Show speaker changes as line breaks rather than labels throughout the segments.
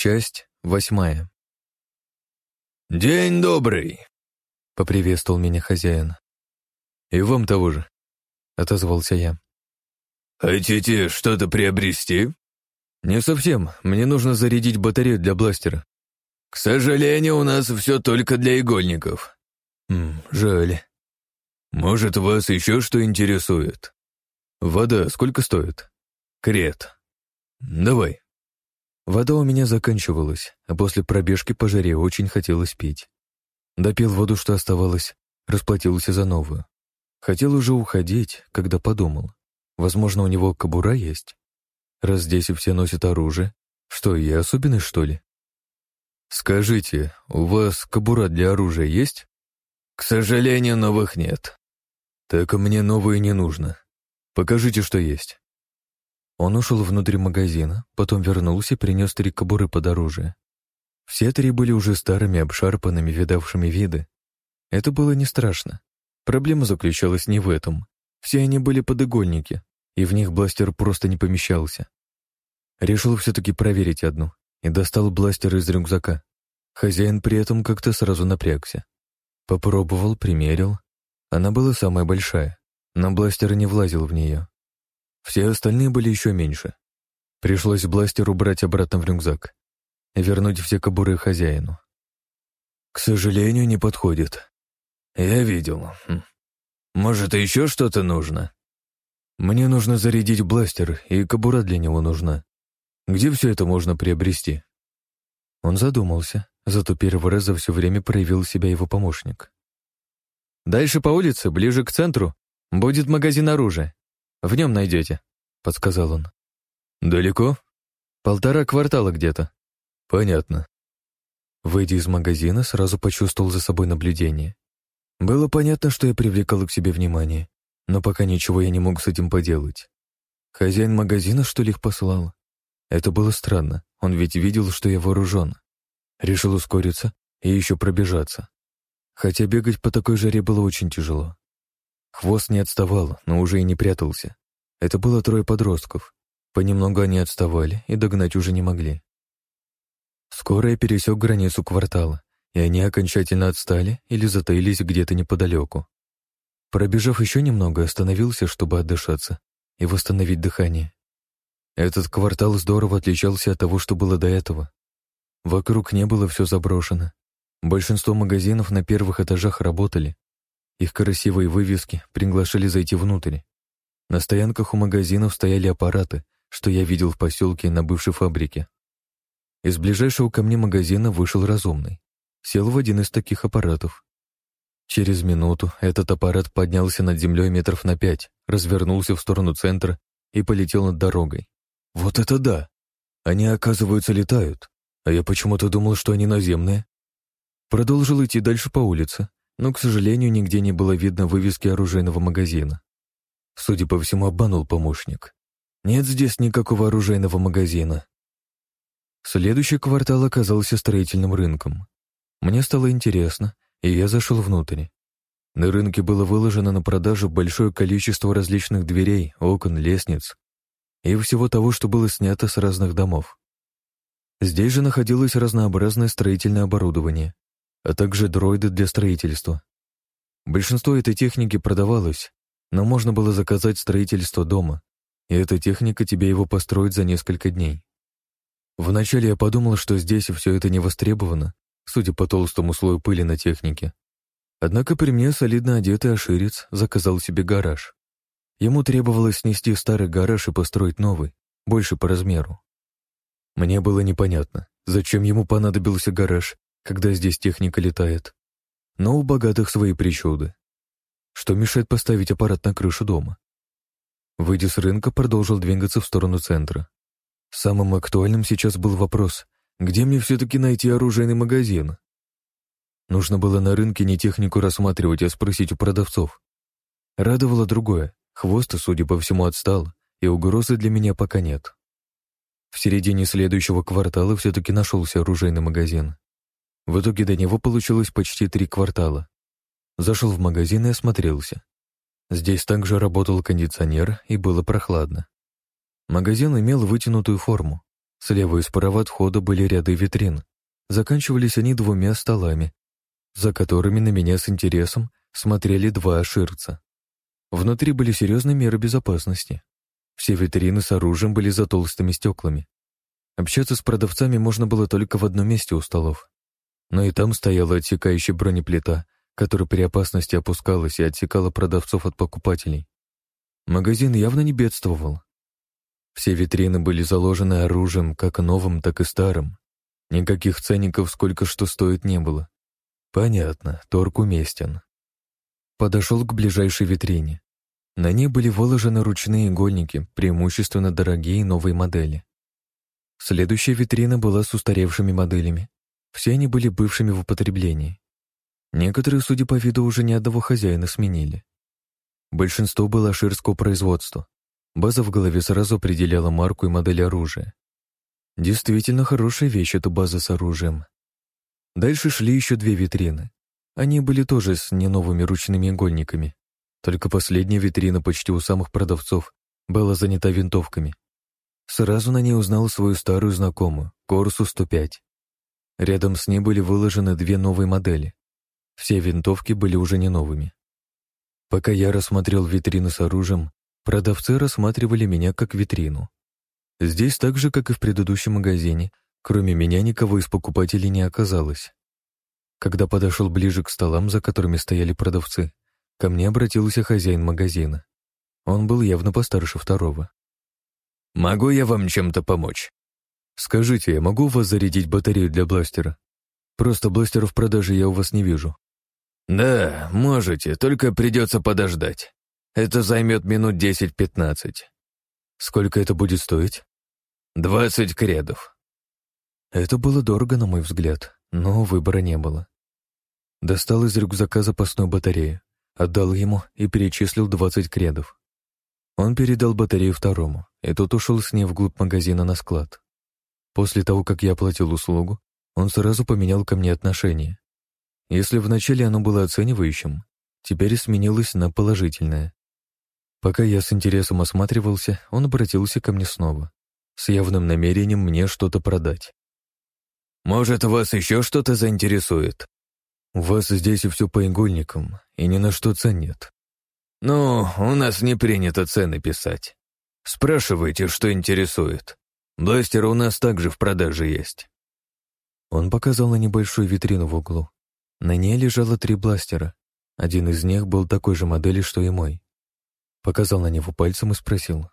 Часть восьмая.
«День добрый!»
— поприветствовал меня хозяин. «И вам того же», — отозвался я.
«Хотите что-то приобрести?»
«Не совсем. Мне нужно зарядить батарею для бластера».
«К сожалению, у нас все только для игольников».
«М, жаль.
Может, вас еще что интересует?»
«Вода сколько стоит?»
«Крет». «Давай».
Вода у меня заканчивалась, а после пробежки по жаре очень хотелось пить. Допил воду, что оставалось, расплатился за новую. Хотел уже уходить, когда подумал. Возможно, у него кобура есть? Раз здесь все носят оружие, что, я особенный, что ли? Скажите, у вас кобура для оружия есть?
К сожалению, новых нет.
Так мне новые не нужно. Покажите, что есть. Он ушел внутрь магазина, потом вернулся и принес три кобуры под оружие. Все три были уже старыми, обшарпанными, видавшими виды. Это было не страшно. Проблема заключалась не в этом. Все они были подыгольники, и в них бластер просто не помещался. Решил все-таки проверить одну и достал бластер из рюкзака. Хозяин при этом как-то сразу напрягся. Попробовал, примерил. Она была самая большая, но бластер не влазил в нее. Все остальные были еще меньше. Пришлось бластер убрать обратно в рюкзак и вернуть все кобуры хозяину.
К сожалению, не подходит. Я видел. Хм. Может, еще что-то нужно?
Мне нужно зарядить бластер, и кобура для него нужна. Где все это можно приобрести? Он задумался, зато первый раз за все время проявил себя его помощник. «Дальше по улице, ближе к центру, будет магазин оружия. В нем найдете», — подсказал он.
«Далеко?»
«Полтора квартала где-то».
«Понятно».
Выйдя из магазина, сразу почувствовал за собой наблюдение. Было понятно, что я привлекал к себе внимание, но пока ничего я не мог с этим поделать. Хозяин магазина, что ли, их послал? Это было странно, он ведь видел, что я вооружен. Решил ускориться и еще пробежаться. Хотя бегать по такой жаре было очень тяжело. Хвост не отставал, но уже и не прятался. Это было трое подростков. Понемногу они отставали и догнать уже не могли. Скоро я пересек границу квартала, и они окончательно отстали или затаились где-то неподалеку. Пробежав еще немного, остановился, чтобы отдышаться и восстановить дыхание. Этот квартал здорово отличался от того, что было до этого. Вокруг не было все заброшено. Большинство магазинов на первых этажах работали, их красивые вывески приглашали зайти внутрь. На стоянках у магазинов стояли аппараты, что я видел в поселке на бывшей фабрике. Из ближайшего ко мне магазина вышел разумный. Сел в один из таких аппаратов. Через минуту этот аппарат поднялся над землей метров на пять, развернулся в сторону центра и полетел над дорогой. Вот это да! Они, оказывается, летают, а я почему-то думал, что они наземные. Продолжил идти дальше по улице, но, к сожалению, нигде не было видно вывески оружейного магазина. Судя по всему, обманул помощник. Нет здесь никакого оружейного магазина. Следующий квартал оказался строительным рынком. Мне стало интересно, и я зашел внутрь. На рынке было выложено на продажу большое количество различных дверей, окон, лестниц и всего того, что было снято с разных домов. Здесь же находилось разнообразное строительное оборудование, а также дроиды для строительства. Большинство этой техники продавалось, но можно было заказать строительство дома, и эта техника тебе его построит за несколько дней. Вначале я подумал, что здесь все это не востребовано, судя по толстому слою пыли на технике. Однако при мне солидно одетый оширец заказал себе гараж. Ему требовалось снести старый гараж и построить новый, больше по размеру. Мне было непонятно, зачем ему понадобился гараж, когда здесь техника летает. Но у богатых свои причуды. Что мешает поставить аппарат на крышу дома? Выйдя с рынка, продолжил двигаться в сторону центра. Самым актуальным сейчас был вопрос, где мне все-таки найти оружейный магазин? Нужно было на рынке не технику рассматривать, а спросить у продавцов. Радовало другое. Хвост, судя по всему, отстал, и угрозы для меня пока нет. В середине следующего квартала все-таки нашелся оружейный магазин. В итоге до него получилось почти три квартала. Зашел в магазин и осмотрелся. Здесь также работал кондиционер и было прохладно. Магазин имел вытянутую форму. Слева и справа от входа были ряды витрин. Заканчивались они двумя столами, за которыми на меня с интересом смотрели два аширца. Внутри были серьезные меры безопасности. Все витрины с оружием были за толстыми стеклами. Общаться с продавцами можно было только в одном месте у столов. Но и там стояла отсекающая бронеплита, которая при опасности опускалась и отсекала продавцов от покупателей. Магазин явно не бедствовал. Все витрины были заложены оружием, как новым, так и старым. Никаких ценников сколько что стоит не было. Понятно, торг уместен. Подошел к ближайшей витрине. На ней были выложены ручные игольники, преимущественно дорогие новые модели. Следующая витрина была с устаревшими моделями. Все они были бывшими в употреблении. Некоторые, судя по виду, уже ни одного хозяина сменили. Большинство было ширского производства. База в голове сразу определяла марку и модель оружия. Действительно хорошая вещь эта база с оружием. Дальше шли еще две витрины. Они были тоже с не новыми ручными игольниками. Только последняя витрина почти у самых продавцов была занята винтовками. Сразу на ней узнал свою старую знакомую, Корсу 105. Рядом с ней были выложены две новые модели. Все винтовки были уже не новыми. Пока я рассмотрел витрины с оружием, продавцы рассматривали меня как витрину. Здесь так же, как и в предыдущем магазине, кроме меня никого из покупателей не оказалось. Когда подошел ближе к столам, за которыми стояли продавцы, ко мне обратился хозяин магазина. Он был явно постарше второго.
«Могу я вам чем-то помочь?»
«Скажите, я могу у вас зарядить батарею для бластера? Просто бластера в продаже я у вас не вижу».
«Да, можете, только придется подождать. Это займет минут 10-15».
«Сколько это будет стоить?»
«Двадцать кредов».
Это было дорого, на мой взгляд, но выбора не было. Достал из рюкзака запасную батарею, отдал ему и перечислил 20 кредов. Он передал батарею второму, и тот ушел с ней вглубь магазина на склад. После того, как я оплатил услугу, он сразу поменял ко мне отношение. Если вначале оно было оценивающим, теперь сменилось на положительное. Пока я с интересом осматривался, он обратился ко мне снова, с явным намерением мне что-то продать.
«Может, вас еще что-то заинтересует?»
«У вас здесь все по игольникам, и ни на что цен нет».
«Ну, у нас не принято цены писать. Спрашивайте, что интересует. Бластер у нас также в продаже есть».
Он показал на небольшую витрину в углу. На ней лежало три бластера. Один из них был такой же модели, что и мой. Показал на него пальцем и спросил.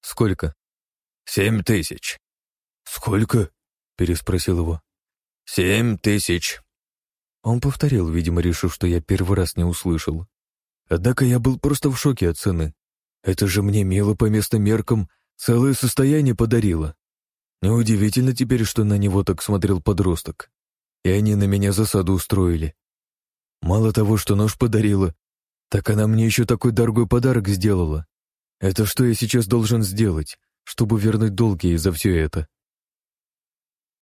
«Сколько?»
«Семь тысяч».
«Сколько?» — переспросил его.
«Семь тысяч».
Он повторил, видимо, решив, что я первый раз не услышал. Однако я был просто в шоке от цены. Это же мне мило по местным меркам целое состояние подарило. Неудивительно теперь, что на него так смотрел подросток и они на меня засаду устроили. Мало того, что нож подарила, так она мне еще такой дорогой подарок сделала. Это что я сейчас должен сделать, чтобы вернуть долги за все это?